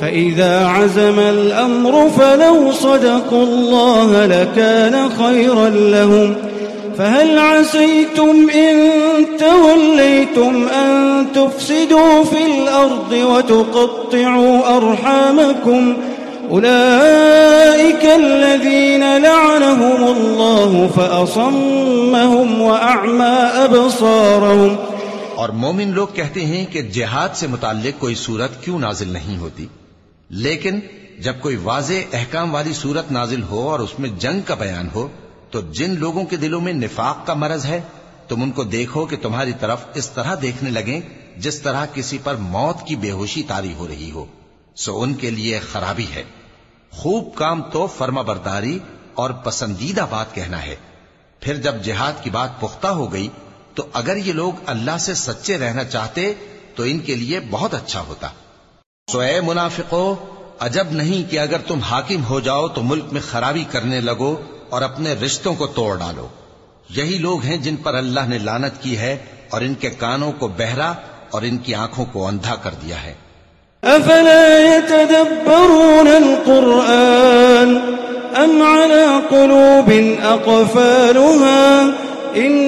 فإذا عزم الأمر فلو صدقوا الله لكان خيرا لهم فهل عسيتم إن توليتم أن تفسدوا في الأرض وتقطعوا أرحامكم أولئك الذين لعنهم الله فأصمهم وأعمى أبصارهم اور مومن لوگ کہتے ہیں کہ جہاد سے متعلق کوئی صورت کیوں نازل نہیں ہوتی؟ لیکن جب کوئی واضح احکام والی صورت نازل ہو اور اس میں جنگ کا بیان ہو، تو جن لوگوں کے دلوں میں نفاق کا مرض ہے، تم ان کو دیکھو کہ تمہاری طرف اس طرح دیکھنے لگیں جس طرح کسی پر موت کی بے ہوشی تاری ہو رہی ہو۔ سو ان کے لیے خرابی ہے۔ خوب کام تو فرما برداری اور پسندیدہ بات کہنا ہے۔ پھر جب جہاد کی بات پختہ ہو گئی، تو اگر یہ لوگ اللہ سے سچے رہنا چاہتے، تو ان کے لیے بہت اچھا ہوتا۔ سو اے منافقو، عجب نہیں کہ اگر تم حاکم ہو جاؤ تو ملک میں خرابی کرنے لگو اور اپنے رشتوں کو توڑ ڈالو۔ یہی لوگ ہیں جن پر اللہ نے لانت کی ہے اور ان کے کانوں کو بہرا اور ان کی آنکھوں کو اندھا کر دیا ہے۔ افلا يتدبرون القرآن ام على قلوب اقفالها؟ ان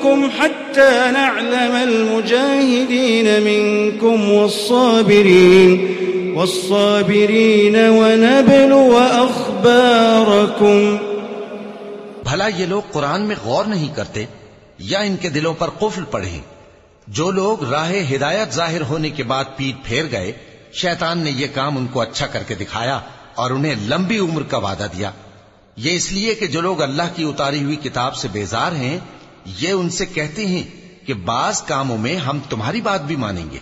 ولنبلونكم حتى نعلم المجاهدين منكم والصابرين والصابرين ونبلو أخباركم. بھلا یہ لوگ قرآن میں غور نہیں کرتے یا ان کے دلوں پر قفل پڑے جو لوگ راہ ہدایت ظاہر ہونے کے بعد پیٹ پھیر گئے، شیطان نے یہ کام ان کو اچھا کر کے دکھایا اور انہیں لمبی عمر کا وعدہ دیا۔ یہ اس لیے کہ جو لوگ اللہ کی اتاری ہوئی کتاب سے بیزار ہیں یہ ان سے کہتے ہیں کہ بعض کاموں میں ہم تمہاری بات بھی مانیں گے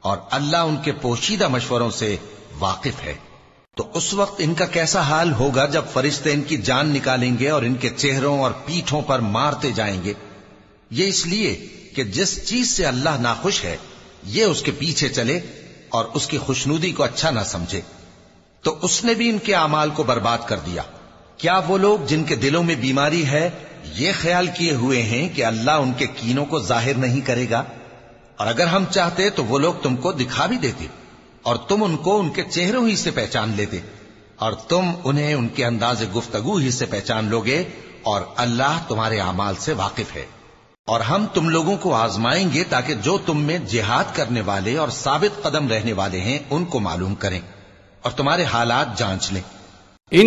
اور اللہ ان کے پوشیدہ مشوروں سے واقف ہے۔ تو اس وقت ان کا کیسا حال ہوگا جب فرشتے ان کی جان نکالیں گے اور ان کے چہروں اور پیٹھوں پر مارتے جائیں گے؟ یہ اس لیے کہ جس چیز سے اللہ ناخوش ہے، یہ اس کے پیچھے چلے اور اس کی خوشنودی کو اچھا نہ سمجھے۔ تو اس نے بھی ان کے اعمال کو برباد کر دیا۔ کیا وہ لوگ جن کے دلوں میں بیماری ہے، یہ خیال کیے ہوئے ہیں کہ اللہ ان کے کینوں کو ظاہر نہیں کرے گا؟ اور اگر ہم چاہتے تو وہ لوگ تم کو دکھا بھی دیتے، اور تم ان کو ان کے چہروں ہی سے پہچان لیتے، اور تم انہیں ان کے انداز گفتگو ہی سے پہچان لوگے، اور اللہ تمہارے اعمال سے واقف ہے۔ اور ہم تم لوگوں کو آزمائیں گے تاکہ جو تم میں جہاد کرنے والے اور ثابت قدم رہنے والے ہیں، ان کو معلوم کریں، اور تمہارے حالات جانچ لیں۔ ان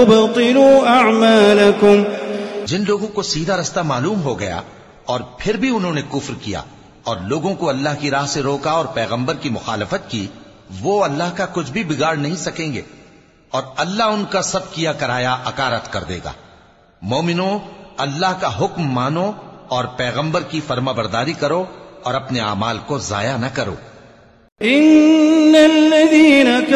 تبطلوا أعمالكم جن لوگوں کو سیدھا رستہ معلوم ہو گیا اور پھر بھی انہوں نے کفر کیا اور لوگوں کو اللہ کی راہ سے روکا اور پیغمبر کی مخالفت کی وہ اللہ کا کچھ بھی بگاڑ نہیں سکیں گے اور اللہ ان کا سب کیا کرایا اکارت کر دے گا۔ مومنو اللہ کا حکم مانو اور پیغمبر کی فرما برداری کرو اور اپنے اعمال کو ضائع نہ کرو۔ الذين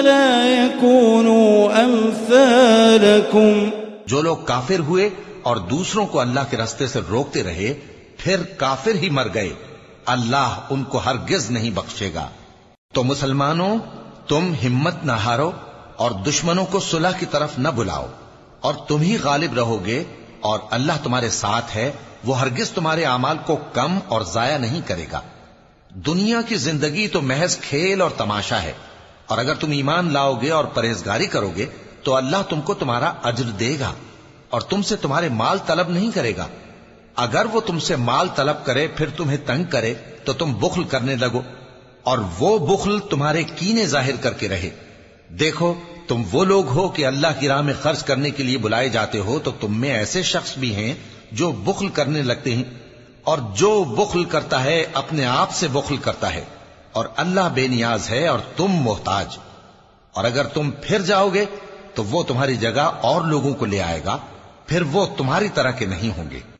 لا يكونوا أمثالكم. جو لوگ کافر ہوئے اور دوسروں کو اللہ کے رستے سے روکتے رہے، پھر کافر ہی مر گئے۔ اللہ ان کو ہرگز نہیں بخشے گا۔ تو مسلمانوں، تم ہمت نہ ہارو اور دشمنوں کو صلح کی طرف نہ بلاؤ۔ اور تم ہی غالب رہو گے اور اللہ تمہارے ساتھ ہے، وہ ہرگز تمہارے اعمال کو کم اور ضائع نہیں کرے گا۔ دنیا کی زندگی تو محض کھیل اور تماشا ہے۔ اور اگر تم ایمان لاؤ گے اور پرہیزگاری کرو گے، تو اللہ تم کو تمہارا اجر دے گا اور تم سے تمہارے مال طلب نہیں کرے گا۔ اگر وہ تم سے مال طلب کرے، پھر تمہیں تنگ کرے، تو تم بخل کرنے لگو اور وہ بخل تمہارے کینے ظاہر کر کے رہے۔ دیکھو، تم وہ لوگ ہو کہ اللہ کی راہ میں خرچ کرنے کے لیے بلائے جاتے ہو، تو تم میں ایسے شخص بھی ہیں جو بخل کرنے لگتے ہیں اور جو بخل کرتا ہے، اپنے آپ سے بخل کرتا ہے۔ اور اللہ بے نیاز ہے اور تم محتاج۔ اور اگر تم پھر جاؤ گے تو وہ تمہاری جگہ اور لوگوں کو لے آئے گا، پھر وہ تمہاری طرح کے نہیں ہوں گے۔